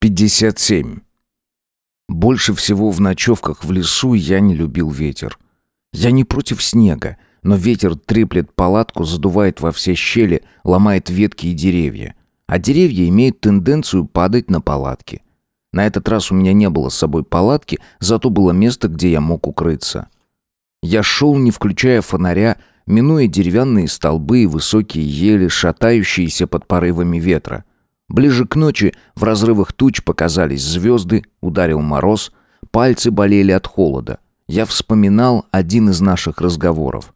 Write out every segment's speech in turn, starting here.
57. Больше всего в ночевках в лесу я не любил ветер. Я не против снега, но ветер треплет палатку, задувает во все щели, ломает ветки и деревья. А деревья имеют тенденцию падать на палатки. На этот раз у меня не было с собой палатки, зато было место, где я мог укрыться. Я шел, не включая фонаря, минуя деревянные столбы и высокие ели, шатающиеся под порывами ветра. Ближе к ночи в разрывах туч показались звезды, ударил мороз, пальцы болели от холода. Я вспоминал один из наших разговоров.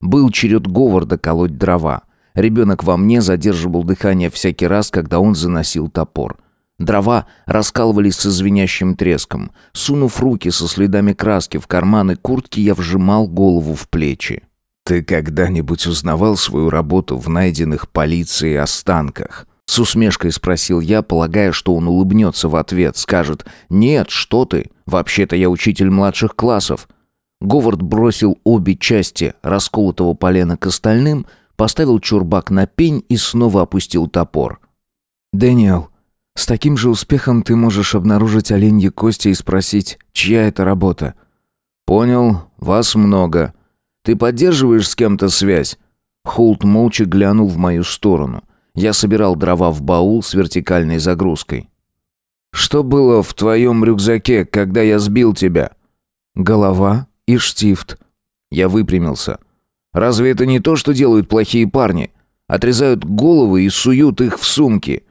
Был черед Говарда колоть дрова. Ребенок во мне задерживал дыхание всякий раз, когда он заносил топор. Дрова раскалывались со звенящим треском. Сунув руки со следами краски в карманы куртки, я вжимал голову в плечи. «Ты когда-нибудь узнавал свою работу в найденных полицией останках?» С усмешкой спросил я, полагая, что он улыбнется в ответ, скажет «Нет, что ты, вообще-то я учитель младших классов». Говард бросил обе части расколотого полена к остальным, поставил чурбак на пень и снова опустил топор. «Дэниел, с таким же успехом ты можешь обнаружить оленьи кости и спросить, чья это работа». «Понял, вас много. Ты поддерживаешь с кем-то связь?» Холт молча глянул в мою сторону. Я собирал дрова в баул с вертикальной загрузкой. «Что было в твоем рюкзаке, когда я сбил тебя?» «Голова и штифт». Я выпрямился. «Разве это не то, что делают плохие парни? Отрезают головы и суют их в сумки».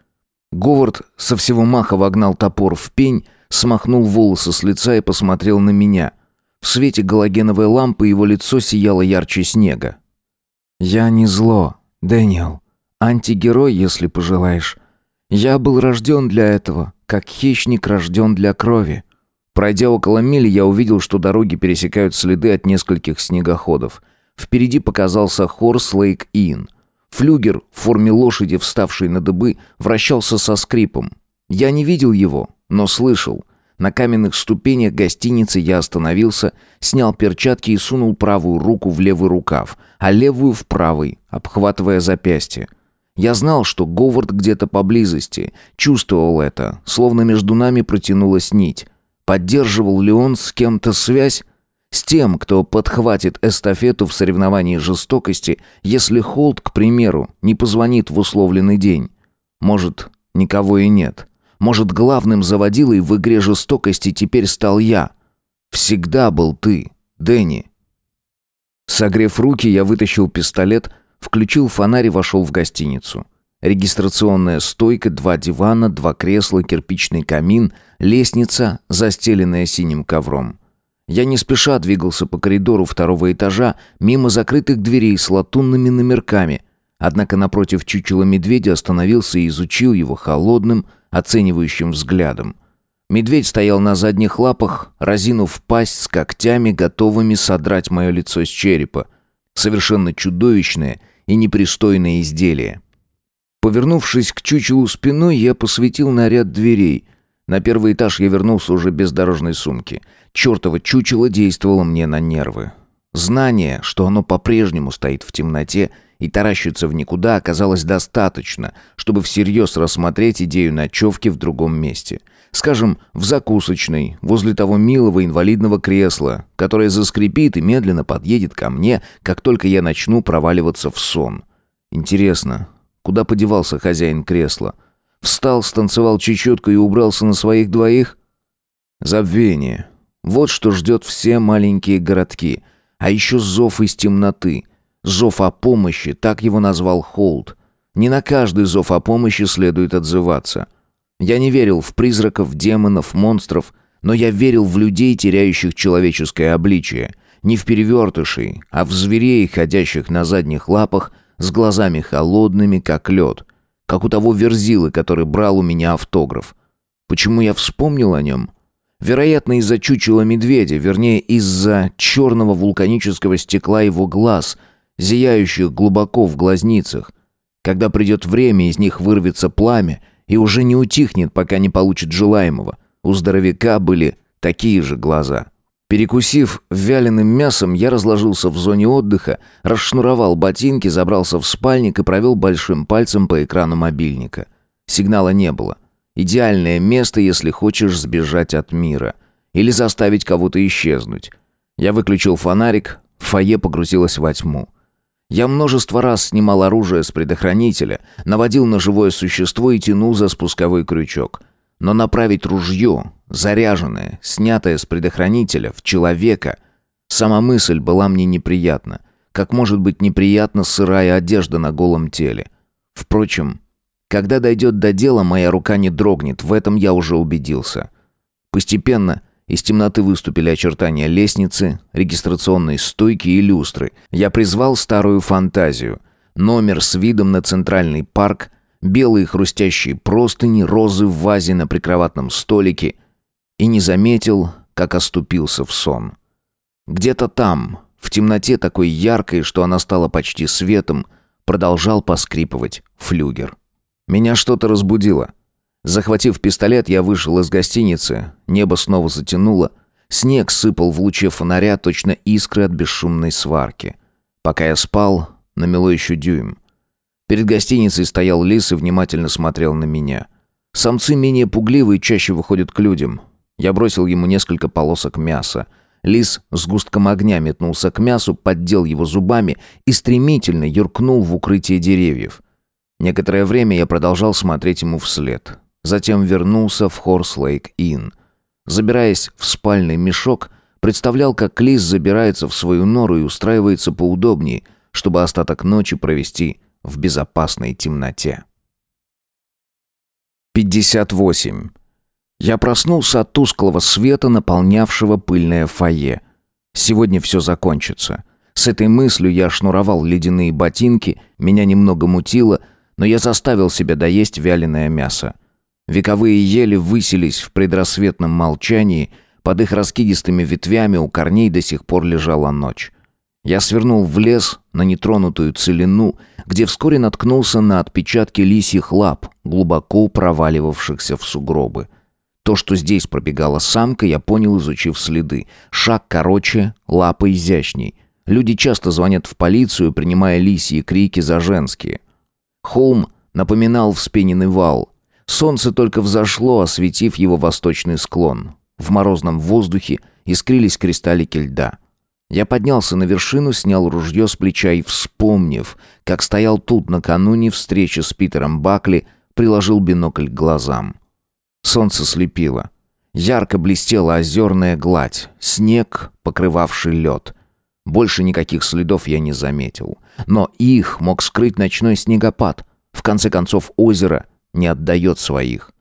Говард со всего маха вогнал топор в пень, смахнул волосы с лица и посмотрел на меня. В свете галогеновой лампы его лицо сияло ярче снега. «Я не зло, Дэниел. Антигерой, если пожелаешь. Я был рожден для этого, как хищник рожден для крови. Пройдя около мили, я увидел, что дороги пересекают следы от нескольких снегоходов. Впереди показался Хорс Лейк Inn. Флюгер в форме лошади, вставший на дыбы, вращался со скрипом. Я не видел его, но слышал. На каменных ступенях гостиницы я остановился, снял перчатки и сунул правую руку в левый рукав, а левую в правый, обхватывая запястье. Я знал, что Говард где-то поблизости, чувствовал это, словно между нами протянулась нить. Поддерживал ли он с кем-то связь? С тем, кто подхватит эстафету в соревновании жестокости, если Холд, к примеру, не позвонит в условленный день. Может, никого и нет. Может, главным заводилой в игре жестокости теперь стал я. Всегда был ты, Дэнни. Согрев руки, я вытащил пистолет, Включил фонарь и вошел в гостиницу. Регистрационная стойка, два дивана, два кресла, кирпичный камин, лестница, застеленная синим ковром. Я не спеша двигался по коридору второго этажа, мимо закрытых дверей с латунными номерками. Однако напротив чучела медведя остановился и изучил его холодным, оценивающим взглядом. Медведь стоял на задних лапах, разинув пасть с когтями, готовыми содрать мое лицо с черепа. Совершенно чудовищное и непристойное изделие. Повернувшись к чучелу спиной, я посветил на ряд дверей. На первый этаж я вернулся уже без дорожной сумки. Чёртово чучело действовало мне на нервы. Знание, что оно по-прежнему стоит в темноте и таращится в никуда, оказалось достаточно, чтобы всерьез рассмотреть идею ночевки в другом месте. Скажем, в закусочной, возле того милого инвалидного кресла, которое заскрипит и медленно подъедет ко мне, как только я начну проваливаться в сон. Интересно, куда подевался хозяин кресла? Встал, станцевал чечетку и убрался на своих двоих? Забвение. Вот что ждет все маленькие городки. А еще зов из темноты. Зов о помощи, так его назвал Холд. Не на каждый зов о помощи следует отзываться — я не верил в призраков, демонов, монстров, но я верил в людей, теряющих человеческое обличие. Не в перевертышей, а в зверей, ходящих на задних лапах, с глазами холодными, как лед. Как у того верзилы, который брал у меня автограф. Почему я вспомнил о нем? Вероятно, из-за чучела медведя, вернее, из-за черного вулканического стекла его глаз, зияющих глубоко в глазницах. Когда придет время, из них вырвется пламя, и уже не утихнет, пока не получит желаемого. У здоровяка были такие же глаза. Перекусив вяленым мясом, я разложился в зоне отдыха, расшнуровал ботинки, забрался в спальник и провел большим пальцем по экрану мобильника. Сигнала не было. Идеальное место, если хочешь сбежать от мира. Или заставить кого-то исчезнуть. Я выключил фонарик, фойе погрузилось во тьму. Я множество раз снимал оружие с предохранителя, наводил на живое существо и тянул за спусковой крючок. Но направить ружье, заряженное, снятое с предохранителя, в человека, сама мысль была мне неприятна. Как может быть неприятна сырая одежда на голом теле. Впрочем, когда дойдет до дела, моя рука не дрогнет, в этом я уже убедился. Постепенно из темноты выступили очертания лестницы, регистрационной стойки и люстры. Я призвал старую фантазию. Номер с видом на центральный парк, белые хрустящие простыни, розы в вазе на прикроватном столике. И не заметил, как оступился в сон. Где-то там, в темноте такой яркой, что она стала почти светом, продолжал поскрипывать флюгер. Меня что-то разбудило. Захватив пистолет, я вышел из гостиницы. Небо снова затянуло. Снег сыпал в луче фонаря, точно искры от бесшумной сварки. Пока я спал, намело еще дюйм. Перед гостиницей стоял лис и внимательно смотрел на меня. Самцы менее пугливые чаще выходят к людям. Я бросил ему несколько полосок мяса. Лис с густком огня метнулся к мясу, поддел его зубами и стремительно юркнул в укрытие деревьев. Некоторое время я продолжал смотреть ему вслед. Затем вернулся в Хорслейк-Инн. Забираясь в спальный мешок, представлял, как Лис забирается в свою нору и устраивается поудобнее, чтобы остаток ночи провести в безопасной темноте. 58. Я проснулся от тусклого света, наполнявшего пыльное фойе. Сегодня все закончится. С этой мыслью я шнуровал ледяные ботинки, меня немного мутило, но я заставил себя доесть вяленое мясо. Вековые ели высились в предрассветном молчании, под их раскидистыми ветвями у корней до сих пор лежала ночь. Я свернул в лес на нетронутую целину, где вскоре наткнулся на отпечатки лисьих лап, глубоко проваливавшихся в сугробы. То, что здесь пробегала самка, я понял, изучив следы. Шаг короче, лапы изящней. Люди часто звонят в полицию, принимая лисьи крики за женские. Холм напоминал вспененный вал. Солнце только взошло, осветив его восточный склон. В морозном воздухе искрились кристаллики льда. Я поднялся на вершину, снял ружье с плеча и, вспомнив, как стоял тут накануне встречи с Питером Бакли, приложил бинокль к глазам. Солнце слепило. Ярко блестела озерная гладь, снег, покрывавший лед. Больше никаких следов я не заметил. Но их мог скрыть ночной снегопад. В конце концов, озеро не отдает своих.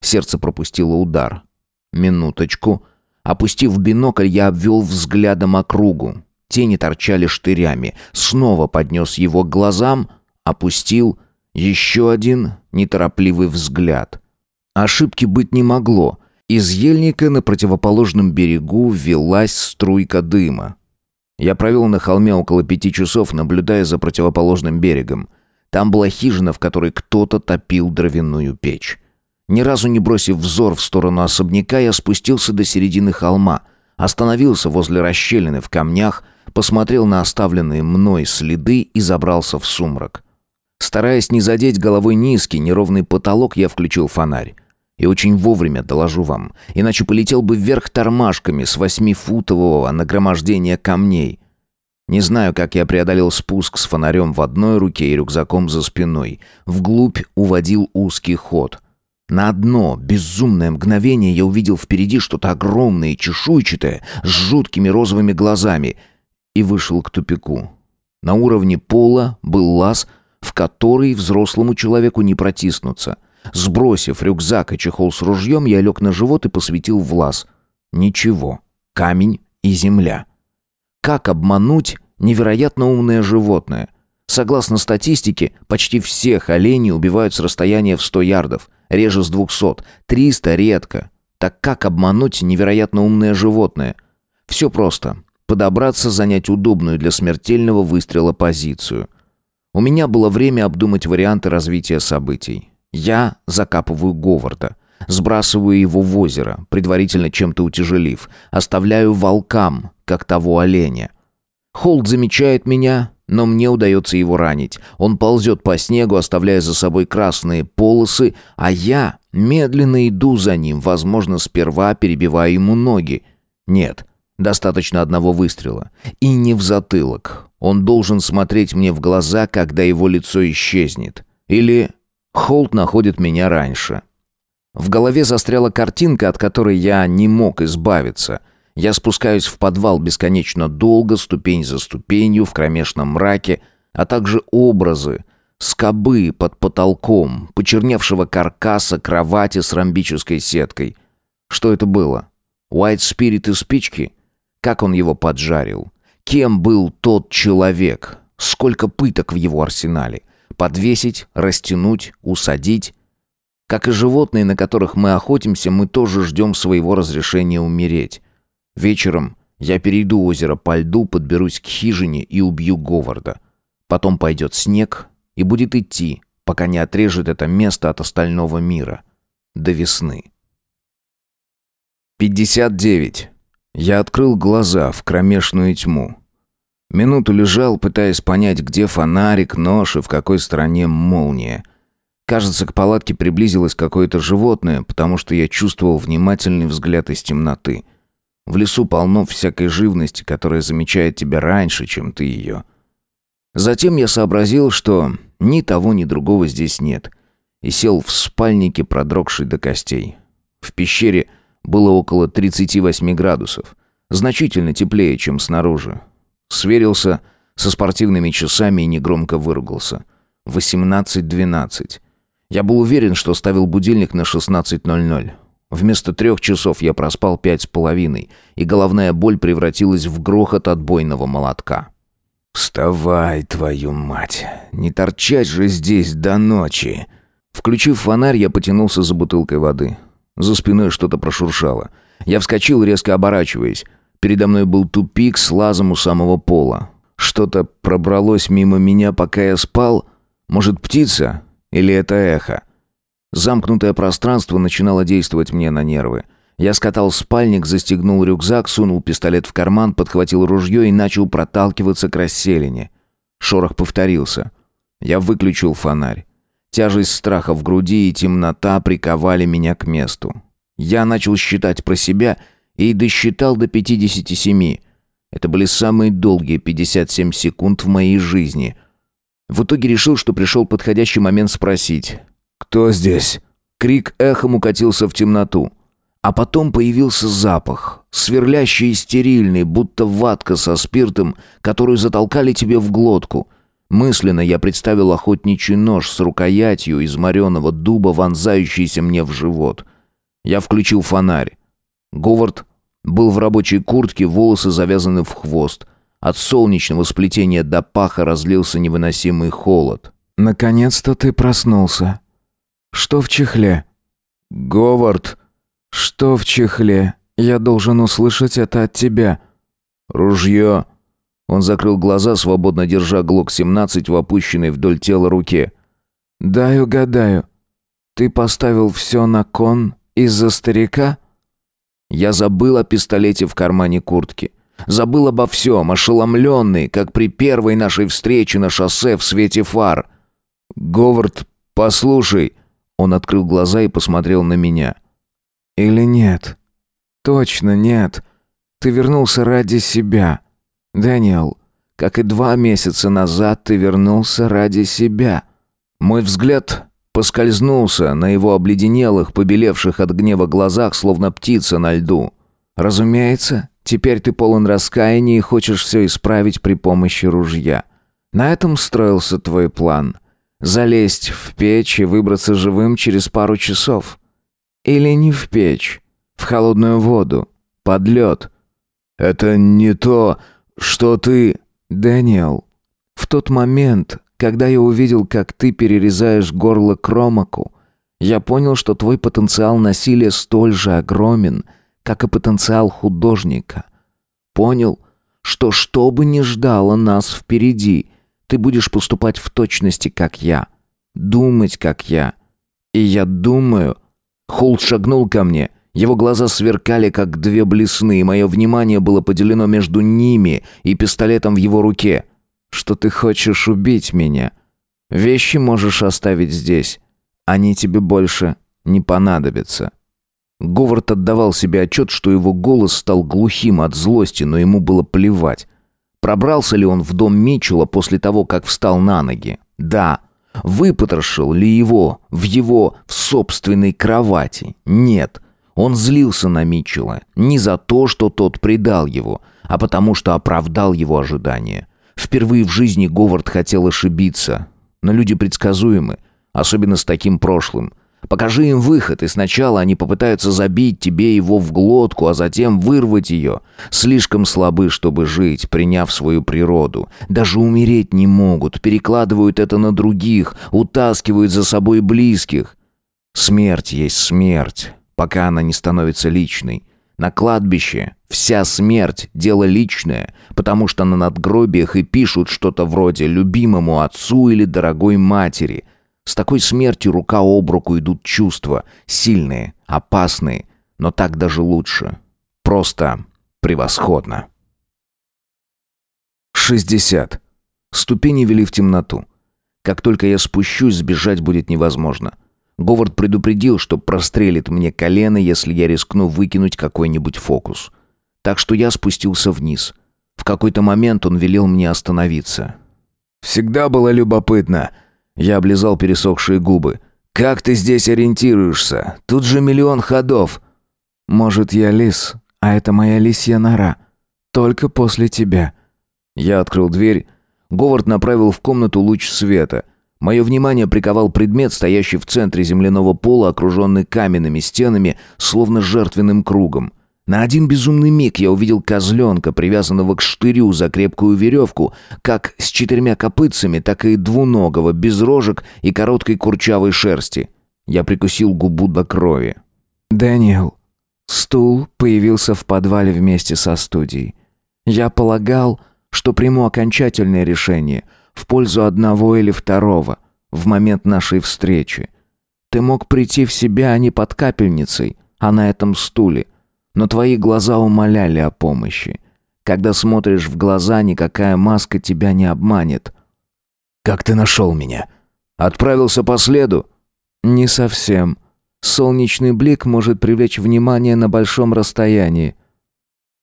Сердце пропустило удар. Минуточку. Опустив бинокль, я обвел взглядом округу. Тени торчали штырями. Снова поднес его к глазам. Опустил. Еще один неторопливый взгляд. Ошибки быть не могло. Из ельника на противоположном берегу велась струйка дыма. Я провел на холме около пяти часов, наблюдая за противоположным берегом. Там была хижина, в которой кто-то топил дровяную печь. Ни разу не бросив взор в сторону особняка, я спустился до середины холма, остановился возле расщелины в камнях, посмотрел на оставленные мной следы и забрался в сумрак. Стараясь не задеть головой низкий, неровный потолок, я включил фонарь. И очень вовремя доложу вам, иначе полетел бы вверх тормашками с восьмифутового нагромождения камней. Не знаю, как я преодолел спуск с фонарем в одной руке и рюкзаком за спиной. Вглубь уводил узкий ход. На одно безумное мгновение я увидел впереди что-то огромное и чешуйчатое, с жуткими розовыми глазами, и вышел к тупику. На уровне пола был лаз, в который взрослому человеку не протиснуться. Сбросив рюкзак и чехол с ружьем, я лег на живот и посветил в лаз. Ничего. Камень и земля. Как обмануть невероятно умное животное? Согласно статистике, почти всех оленей убивают с расстояния в 100 ярдов, реже с 200, 300 редко. Так как обмануть невероятно умное животное? Все просто. Подобраться, занять удобную для смертельного выстрела позицию. У меня было время обдумать варианты развития событий. Я закапываю Говарда. Сбрасываю его в озеро, предварительно чем-то утяжелив. Оставляю волкам, как того оленя. Холд замечает меня, но мне удается его ранить. Он ползет по снегу, оставляя за собой красные полосы, а я Медленно иду за ним, возможно, сперва перебивая ему ноги. Нет, достаточно одного выстрела. И не в затылок. Он должен смотреть мне в глаза, когда его лицо исчезнет. Или Холт находит меня раньше. В голове застряла картинка, от которой я не мог избавиться. Я спускаюсь в подвал бесконечно долго, ступень за ступенью, в кромешном мраке, а также образы, скобы под потолком, почерневшего каркаса кровати с ромбической сеткой. Что это было? White Spirit и спички? Как он его поджарил? Кем был тот человек? Сколько пыток в его арсенале? Подвесить, растянуть, усадить? Как и животные, на которых мы охотимся, мы тоже ждем своего разрешения умереть. Вечером я перейду озеро по льду, подберусь к хижине и убью Говарда. Потом пойдет снег и будет идти, пока не отрежет это место от остального мира. До весны. 59. Я открыл глаза в кромешную тьму. Минуту лежал, пытаясь понять, где фонарик, нож и в какой стороне молния. Кажется, к палатке приблизилось какое-то животное, потому что я чувствовал внимательный взгляд из темноты. В лесу полно всякой живности, которая замечает тебя раньше, чем ты ее. Затем я сообразил, что ни того, ни другого здесь нет, и сел в спальнике, продрогший до костей. В пещере было около 38 градусов, значительно теплее, чем снаружи. Сверился со спортивными часами и негромко выругался. 18.12. Я был уверен, что ставил будильник на 16.00. Вместо трех часов я проспал пять с половиной, и головная боль превратилась в грохот отбойного молотка. «Вставай, твою мать! Не торчать же здесь до ночи!» Включив фонарь, я потянулся за бутылкой воды. За спиной что-то прошуршало. Я вскочил, резко оборачиваясь. Передо мной был тупик с лазом у самого пола. Что-то пробралось мимо меня, пока я спал. Может, птица? Или это эхо? Замкнутое пространство начинало действовать мне на нервы. Я скатал спальник, застегнул рюкзак, сунул пистолет в карман, подхватил ружье и начал проталкиваться к расселине. Шорох повторился. Я выключил фонарь. Тяжесть страха в груди и темнота приковали меня к месту. Я начал считать про себя — и досчитал до 57. Это были самые долгие 57 секунд в моей жизни. В итоге решил, что пришел подходящий момент спросить «Кто здесь?». Крик эхом укатился в темноту. А потом появился запах, сверлящий и стерильный, будто ватка со спиртом, которую затолкали тебе в глотку. Мысленно я представил охотничий нож с рукоятью из мореного дуба, вонзающийся мне в живот. Я включил фонарь. Говард был в рабочей куртке, волосы завязаны в хвост. От солнечного сплетения до паха разлился невыносимый холод. «Наконец-то ты проснулся. Что в чехле?» «Говард!» «Что в чехле? Я должен услышать это от тебя». «Ружье!» Он закрыл глаза, свободно держа ГЛОК-17 в опущенной вдоль тела руке. «Дай угадаю. Ты поставил все на кон из-за старика?» Я забыл о пистолете в кармане куртки. Забыл обо всем, ошеломленный, как при первой нашей встрече на шоссе в свете фар. «Говард, послушай!» Он открыл глаза и посмотрел на меня. «Или нет? Точно нет. Ты вернулся ради себя. Дэниел, как и два месяца назад ты вернулся ради себя». Мой взгляд Поскользнулся на его обледенелых, побелевших от гнева глазах, словно птица на льду. «Разумеется, теперь ты полон раскаяния и хочешь все исправить при помощи ружья. На этом строился твой план. Залезть в печь и выбраться живым через пару часов. Или не в печь, в холодную воду, под лед». «Это не то, что ты...» «Дэниел, в тот момент, когда я увидел, как ты перерезаешь горло Кромаку, я понял, что твой потенциал насилия столь же огромен, как и потенциал художника. Понял, что что бы ни ждало нас впереди, ты будешь поступать в точности, как я, думать, как я. И я думаю... Холд шагнул ко мне. Его глаза сверкали, как две блесны, и мое внимание было поделено между ними и пистолетом в его руке что ты хочешь убить меня. Вещи можешь оставить здесь. Они тебе больше не понадобится. Говард отдавал себе отчет, что его голос стал глухим от злости, но ему было плевать. Пробрался ли он в дом Митчелла после того, как встал на ноги? Да. Выпотрошил ли его в его в собственной кровати? Нет. Он злился на Митчелла не за то, что тот предал его, а потому что оправдал его ожидания. Впервые в жизни Говард хотел ошибиться, но люди предсказуемы, особенно с таким прошлым. Покажи им выход, и сначала они попытаются забить тебе его в глотку, а затем вырвать ее. Слишком слабы, чтобы жить, приняв свою природу. Даже умереть не могут, перекладывают это на других, утаскивают за собой близких. Смерть есть смерть, пока она не становится личной. На кладбище вся смерть – дело личное, потому что на надгробиях и пишут что-то вроде «любимому отцу» или «дорогой матери». С такой смертью рука об руку идут чувства, сильные, опасные, но так даже лучше. Просто превосходно. 60. Ступени вели в темноту. Как только я спущусь, сбежать будет невозможно. Говард предупредил, что прострелит мне колено, если я рискну выкинуть какой-нибудь фокус. Так что я спустился вниз. В какой-то момент он велел мне остановиться. «Всегда было любопытно». Я облизал пересохшие губы. «Как ты здесь ориентируешься? Тут же миллион ходов». «Может, я лис, а это моя лисья нора. Только после тебя». Я открыл дверь. Говард направил в комнату луч света — Мое внимание приковал предмет, стоящий в центре земляного пола, окруженный каменными стенами, словно жертвенным кругом. На один безумный миг я увидел козленка, привязанного к штырю за крепкую веревку, как с четырьмя копытцами, так и двуногого, без рожек и короткой курчавой шерсти. Я прикусил губу до крови. «Дэниел, стул появился в подвале вместе со студией. Я полагал, что приму окончательное решение — в пользу одного или второго в момент нашей встречи. Ты мог прийти в себя а не под капельницей, а на этом стуле, но твои глаза умоляли о помощи. Когда смотришь в глаза, никакая маска тебя не обманет. «Как ты нашел меня? Отправился по следу?» «Не совсем. Солнечный блик может привлечь внимание на большом расстоянии».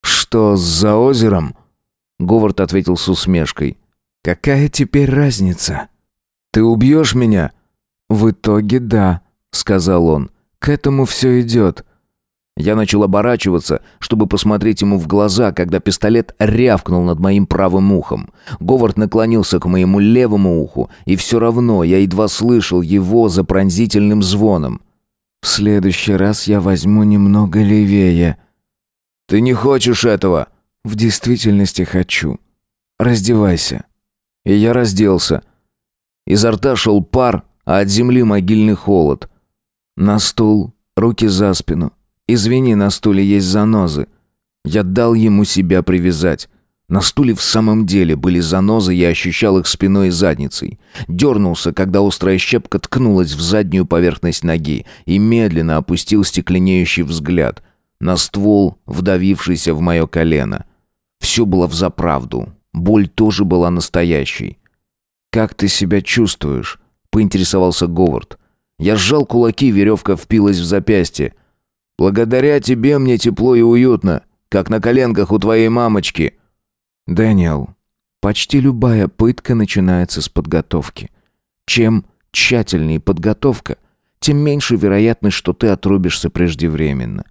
«Что, за озером?» Говард ответил с усмешкой. Какая теперь разница? Ты убьешь меня? В итоге да, сказал он. К этому все идет. Я начал оборачиваться, чтобы посмотреть ему в глаза, когда пистолет рявкнул над моим правым ухом. Говард наклонился к моему левому уху, и все равно я едва слышал его за пронзительным звоном. «В следующий раз я возьму немного левее». «Ты не хочешь этого?» «В действительности хочу. Раздевайся». И я разделся. Изо рта шел пар, а от земли могильный холод. На стул, руки за спину. Извини, на стуле есть занозы. Я дал ему себя привязать. На стуле в самом деле были занозы, я ощущал их спиной и задницей. Дернулся, когда острая щепка ткнулась в заднюю поверхность ноги и медленно опустил стекленеющий взгляд на ствол, вдавившийся в мое колено. Все было взаправду. Боль тоже была настоящей. «Как ты себя чувствуешь?» — поинтересовался Говард. Я сжал кулаки, веревка впилась в запястье. «Благодаря тебе мне тепло и уютно, как на коленках у твоей мамочки». «Дэниел, почти любая пытка начинается с подготовки. Чем тщательнее подготовка, тем меньше вероятность, что ты отрубишься преждевременно.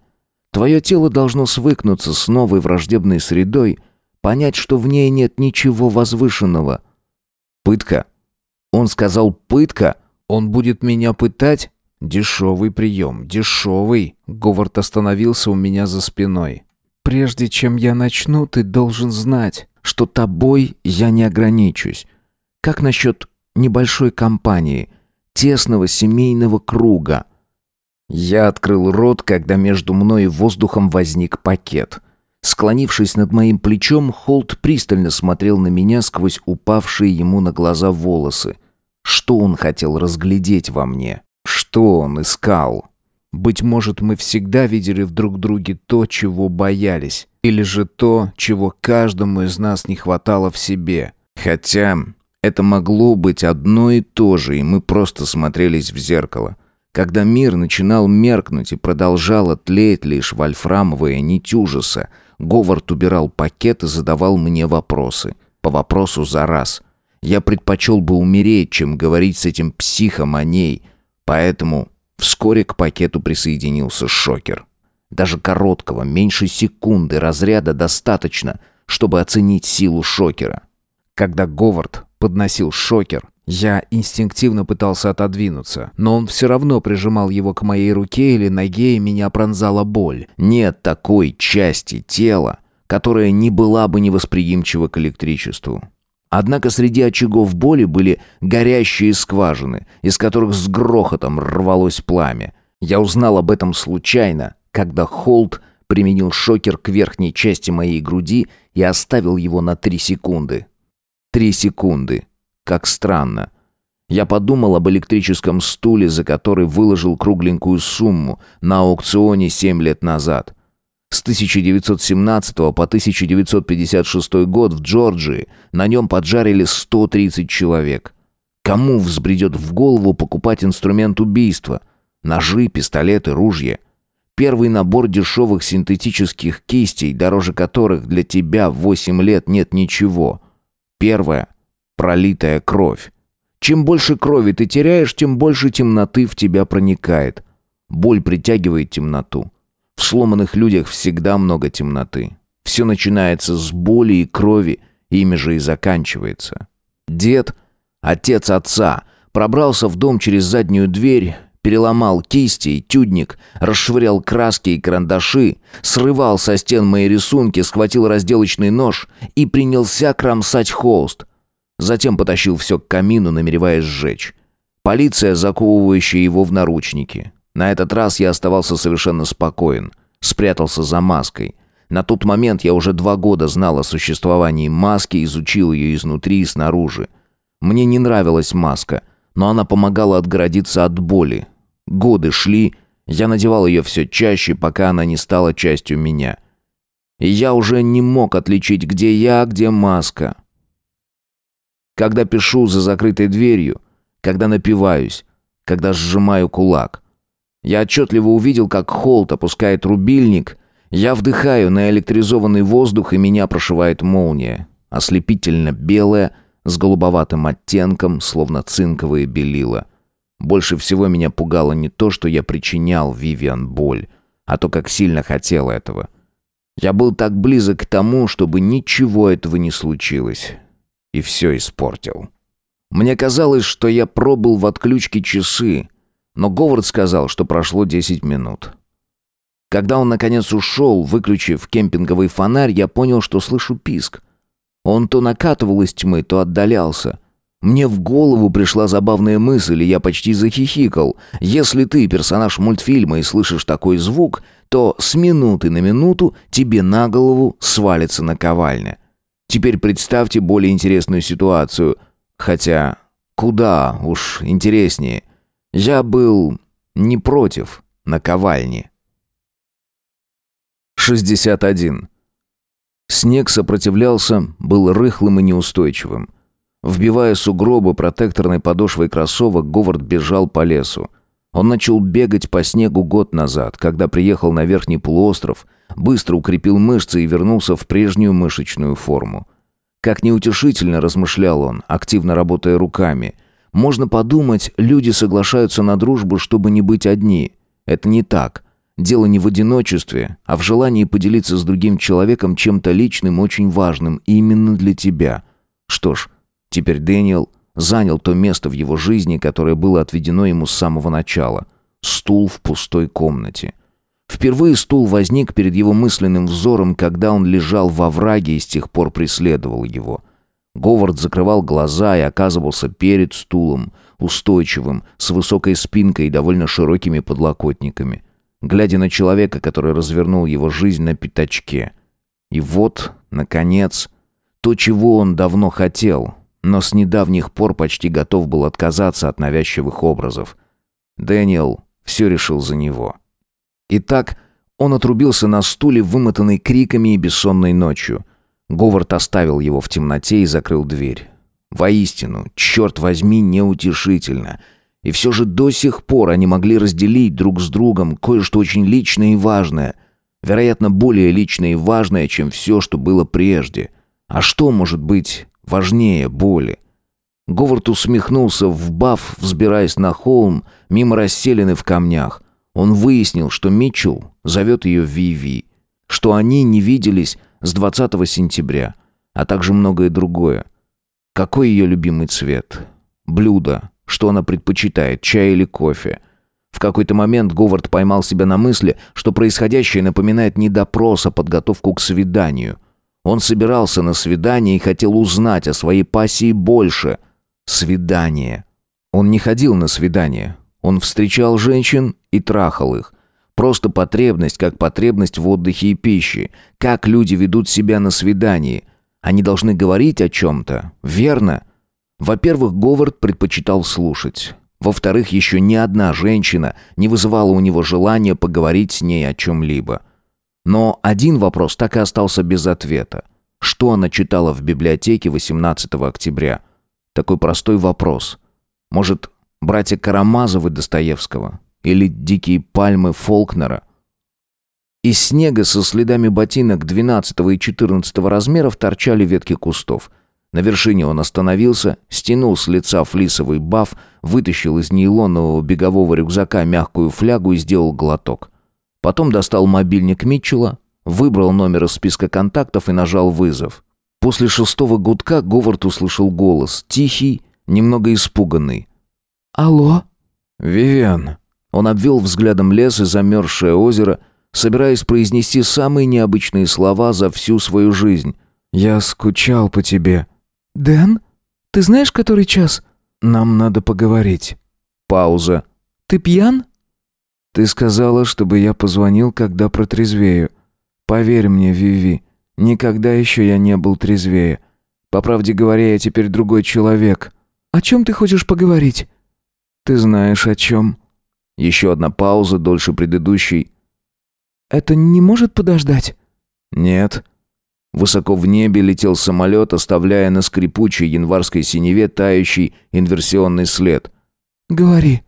Твое тело должно свыкнуться с новой враждебной средой — понять, что в ней нет ничего возвышенного. Пытка. Он сказал «пытка». Он будет меня пытать? Дешевый прием, дешевый. Говард остановился у меня за спиной. Прежде чем я начну, ты должен знать, что тобой я не ограничусь. Как насчет небольшой компании, тесного семейного круга? Я открыл рот, когда между мной и воздухом возник пакет — Склонившись над моим плечом, Холт пристально смотрел на меня сквозь упавшие ему на глаза волосы. Что он хотел разглядеть во мне? Что он искал? Быть может, мы всегда видели в друг друге то, чего боялись, или же то, чего каждому из нас не хватало в себе. Хотя это могло быть одно и то же, и мы просто смотрелись в зеркало. Когда мир начинал меркнуть и продолжала тлеть лишь вольфрамовая нить ужаса, Говард убирал пакет и задавал мне вопросы. По вопросу за раз. Я предпочел бы умереть, чем говорить с этим психом о ней. Поэтому вскоре к пакету присоединился шокер. Даже короткого, меньше секунды разряда достаточно, чтобы оценить силу шокера. Когда Говард подносил шокер, я инстинктивно пытался отодвинуться, но он все равно прижимал его к моей руке или ноге, и меня пронзала боль. Нет такой части тела, которая не была бы невосприимчива к электричеству. Однако среди очагов боли были горящие скважины, из которых с грохотом рвалось пламя. Я узнал об этом случайно, когда Холт применил шокер к верхней части моей груди и оставил его на три секунды. Три секунды. Как странно. Я подумал об электрическом стуле, за который выложил кругленькую сумму на аукционе семь лет назад. С 1917 по 1956 год в Джорджии на нем поджарили 130 человек. Кому взбредет в голову покупать инструмент убийства? Ножи, пистолеты, ружья. Первый набор дешевых синтетических кистей, дороже которых для тебя в 8 лет нет ничего. Первое пролитая кровь. Чем больше крови ты теряешь, тем больше темноты в тебя проникает. Боль притягивает темноту. В сломанных людях всегда много темноты. Все начинается с боли и крови, ими же и заканчивается. Дед, отец отца, пробрался в дом через заднюю дверь, переломал кисти и тюдник, расшвырял краски и карандаши, срывал со стен мои рисунки, схватил разделочный нож и принялся кромсать холст. Затем потащил все к камину, намереваясь сжечь. Полиция, заковывающая его в наручники. На этот раз я оставался совершенно спокоен. Спрятался за маской. На тот момент я уже два года знал о существовании маски, изучил ее изнутри и снаружи. Мне не нравилась маска, но она помогала отгородиться от боли. Годы шли, я надевал ее все чаще, пока она не стала частью меня. И я уже не мог отличить, где я, а где маска когда пишу за закрытой дверью, когда напиваюсь, когда сжимаю кулак. Я отчетливо увидел, как Холт опускает рубильник. Я вдыхаю на электризованный воздух, и меня прошивает молния. Ослепительно белая, с голубоватым оттенком, словно цинковые белила. Больше всего меня пугало не то, что я причинял Вивиан боль, а то, как сильно хотел этого. Я был так близок к тому, чтобы ничего этого не случилось и все испортил. Мне казалось, что я пробыл в отключке часы, но Говард сказал, что прошло 10 минут. Когда он наконец ушел, выключив кемпинговый фонарь, я понял, что слышу писк. Он то накатывал из тьмы, то отдалялся. Мне в голову пришла забавная мысль, и я почти захихикал. Если ты персонаж мультфильма и слышишь такой звук, то с минуты на минуту тебе на голову свалится наковальня. Теперь представьте более интересную ситуацию. Хотя, куда уж интереснее. Я был не против наковальни. 61. Снег сопротивлялся, был рыхлым и неустойчивым. Вбивая сугробы протекторной подошвой кроссовок, Говард бежал по лесу. Он начал бегать по снегу год назад, когда приехал на верхний полуостров, быстро укрепил мышцы и вернулся в прежнюю мышечную форму. Как неутешительно размышлял он, активно работая руками. Можно подумать, люди соглашаются на дружбу, чтобы не быть одни. Это не так. Дело не в одиночестве, а в желании поделиться с другим человеком чем-то личным, очень важным именно для тебя. Что ж, теперь Дэниел занял то место в его жизни, которое было отведено ему с самого начала. Стул в пустой комнате. Впервые стул возник перед его мысленным взором, когда он лежал во враге и с тех пор преследовал его. Говард закрывал глаза и оказывался перед стулом, устойчивым, с высокой спинкой и довольно широкими подлокотниками, глядя на человека, который развернул его жизнь на пятачке. И вот, наконец, то, чего он давно хотел, но с недавних пор почти готов был отказаться от навязчивых образов. Дэниел все решил за него. Итак, он отрубился на стуле, вымотанный криками и бессонной ночью. Говард оставил его в темноте и закрыл дверь. Воистину, черт возьми, неутешительно. И все же до сих пор они могли разделить друг с другом кое-что очень личное и важное. Вероятно, более личное и важное, чем все, что было прежде. А что может быть важнее боли? Говард усмехнулся в баф, взбираясь на холм, мимо расселены в камнях. Он выяснил, что Митчелл зовет ее Виви, что они не виделись с 20 сентября, а также многое другое. Какой ее любимый цвет? Блюдо, что она предпочитает, чай или кофе. В какой-то момент Говард поймал себя на мысли, что происходящее напоминает не допрос, а подготовку к свиданию. Он собирался на свидание и хотел узнать о своей пассии больше. Свидание. Он не ходил на свидание. Он встречал женщин и трахал их. Просто потребность, как потребность в отдыхе и пище. Как люди ведут себя на свидании. Они должны говорить о чем-то, верно? Во-первых, Говард предпочитал слушать. Во-вторых, еще ни одна женщина не вызывала у него желания поговорить с ней о чем-либо. Но один вопрос так и остался без ответа. Что она читала в библиотеке 18 октября? Такой простой вопрос. Может, братья Карамазовы Достоевского? Или «Дикие пальмы» Фолкнера? Из снега со следами ботинок 12 и 14 размеров торчали ветки кустов – на вершине он остановился, стянул с лица флисовый баф, вытащил из нейлонового бегового рюкзака мягкую флягу и сделал глоток. Потом достал мобильник Митчелла, выбрал номер из списка контактов и нажал вызов. После шестого гудка Говард услышал голос, тихий, немного испуганный. «Алло?» «Вивиан». Он обвел взглядом лес и замерзшее озеро, собираясь произнести самые необычные слова за всю свою жизнь. «Я скучал по тебе», «Дэн, ты знаешь, который час?» «Нам надо поговорить». Пауза. «Ты пьян?» «Ты сказала, чтобы я позвонил, когда протрезвею. Поверь мне, Виви, никогда еще я не был трезвее. По правде говоря, я теперь другой человек». «О чем ты хочешь поговорить?» «Ты знаешь, о чем». Еще одна пауза, дольше предыдущей. «Это не может подождать?» «Нет». Высоко в небе летел самолет, оставляя на скрипучей январской синеве тающий инверсионный след. «Говори».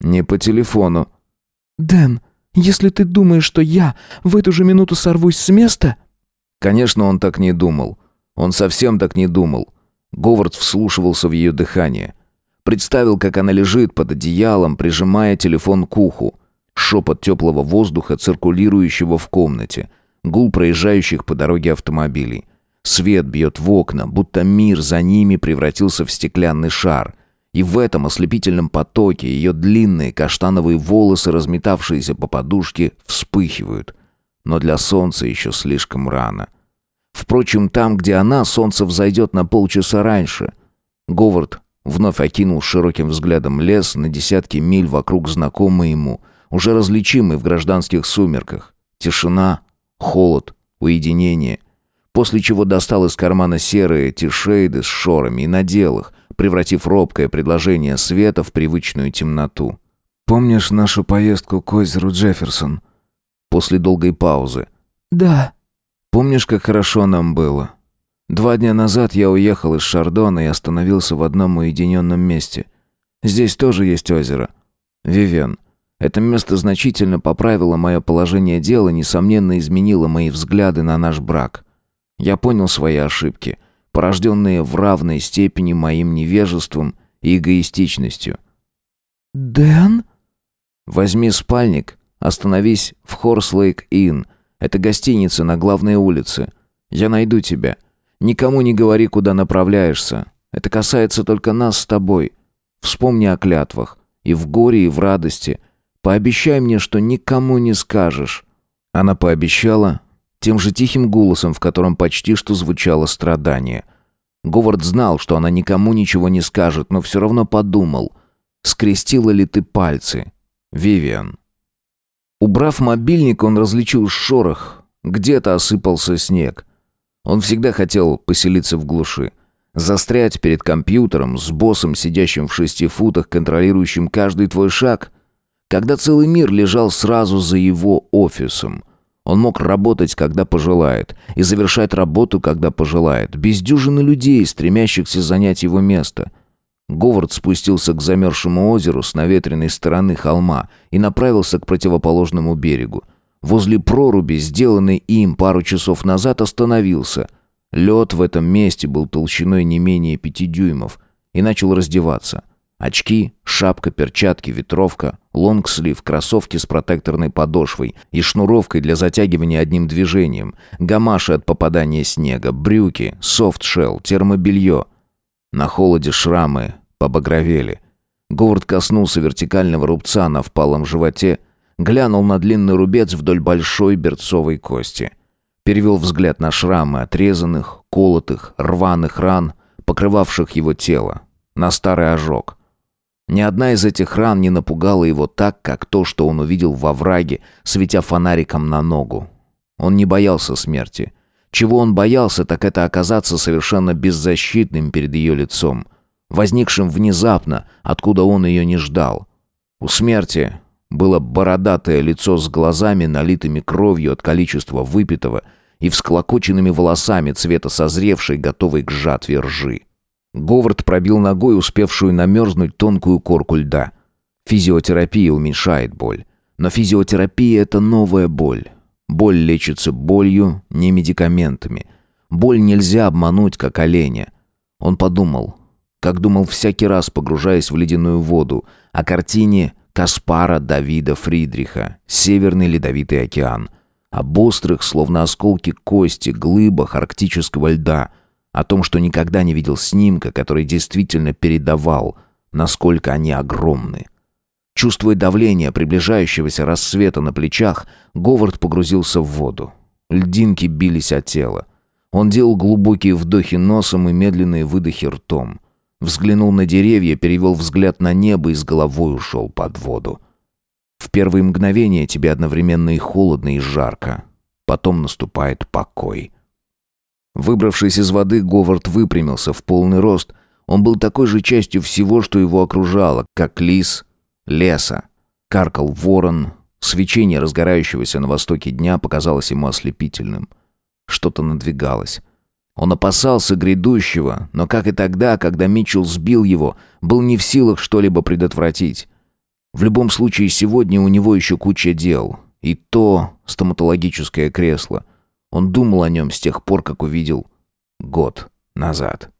«Не по телефону». «Дэн, если ты думаешь, что я в эту же минуту сорвусь с места...» Конечно, он так не думал. Он совсем так не думал. Говард вслушивался в ее дыхание. Представил, как она лежит под одеялом, прижимая телефон к уху. Шепот теплого воздуха, циркулирующего в комнате – гул проезжающих по дороге автомобилей. Свет бьет в окна, будто мир за ними превратился в стеклянный шар. И в этом ослепительном потоке ее длинные каштановые волосы, разметавшиеся по подушке, вспыхивают. Но для солнца еще слишком рано. Впрочем, там, где она, солнце взойдет на полчаса раньше. Говард вновь окинул широким взглядом лес на десятки миль вокруг знакомый ему, уже различимый в гражданских сумерках. Тишина, холод, уединение. После чего достал из кармана серые тишейды с шорами и надел их, превратив робкое предложение света в привычную темноту. «Помнишь нашу поездку к озеру Джефферсон?» После долгой паузы. «Да». «Помнишь, как хорошо нам было?» Два дня назад я уехал из Шардона и остановился в одном уединенном месте. Здесь тоже есть озеро. Вивен, это место значительно поправило мое положение дела, несомненно изменило мои взгляды на наш брак. Я понял свои ошибки, порожденные в равной степени моим невежеством и эгоистичностью. «Дэн?» «Возьми спальник, остановись в Хорслейк-Инн. Это гостиница на главной улице. Я найду тебя. Никому не говори, куда направляешься. Это касается только нас с тобой. Вспомни о клятвах. И в горе, и в радости — Пообещай мне, что никому не скажешь». Она пообещала тем же тихим голосом, в котором почти что звучало страдание. Говард знал, что она никому ничего не скажет, но все равно подумал, скрестила ли ты пальцы, Вивиан. Убрав мобильник, он различил шорох. Где-то осыпался снег. Он всегда хотел поселиться в глуши. Застрять перед компьютером с боссом, сидящим в шести футах, контролирующим каждый твой шаг когда целый мир лежал сразу за его офисом. Он мог работать, когда пожелает, и завершать работу, когда пожелает, без дюжины людей, стремящихся занять его место. Говард спустился к замерзшему озеру с наветренной стороны холма и направился к противоположному берегу. Возле проруби, сделанной им пару часов назад, остановился. Лед в этом месте был толщиной не менее пяти дюймов и начал раздеваться. Очки, шапка, перчатки, ветровка, лонгслив, кроссовки с протекторной подошвой и шнуровкой для затягивания одним движением, гамаши от попадания снега, брюки, софтшелл, термобелье. На холоде шрамы побагровели. Говард коснулся вертикального рубца на впалом животе, глянул на длинный рубец вдоль большой берцовой кости. Перевел взгляд на шрамы отрезанных, колотых, рваных ран, покрывавших его тело, на старый ожог. Ни одна из этих ран не напугала его так, как то, что он увидел во враге, светя фонариком на ногу. Он не боялся смерти. Чего он боялся, так это оказаться совершенно беззащитным перед ее лицом, возникшим внезапно, откуда он ее не ждал. У смерти было бородатое лицо с глазами, налитыми кровью от количества выпитого, и всклокоченными волосами цвета созревшей, готовой к жатве ржи. Говард пробил ногой успевшую намерзнуть тонкую корку льда. Физиотерапия уменьшает боль. Но физиотерапия – это новая боль. Боль лечится болью, не медикаментами. Боль нельзя обмануть, как оленя. Он подумал, как думал всякий раз, погружаясь в ледяную воду, о картине Каспара Давида Фридриха «Северный ледовитый океан», об острых, словно осколки кости, глыбах арктического льда – о том, что никогда не видел снимка, который действительно передавал, насколько они огромны. Чувствуя давление приближающегося рассвета на плечах, Говард погрузился в воду. Льдинки бились от тела. Он делал глубокие вдохи носом и медленные выдохи ртом. Взглянул на деревья, перевел взгляд на небо и с головой ушел под воду. В первые мгновения тебе одновременно и холодно, и жарко. Потом наступает покой. Выбравшись из воды, Говард выпрямился в полный рост. Он был такой же частью всего, что его окружало, как лис леса. Каркал ворон. Свечение разгорающегося на востоке дня показалось ему ослепительным. Что-то надвигалось. Он опасался грядущего, но, как и тогда, когда Митчелл сбил его, был не в силах что-либо предотвратить. В любом случае, сегодня у него еще куча дел. И то стоматологическое кресло. Он думал о нем с тех пор, как увидел год назад.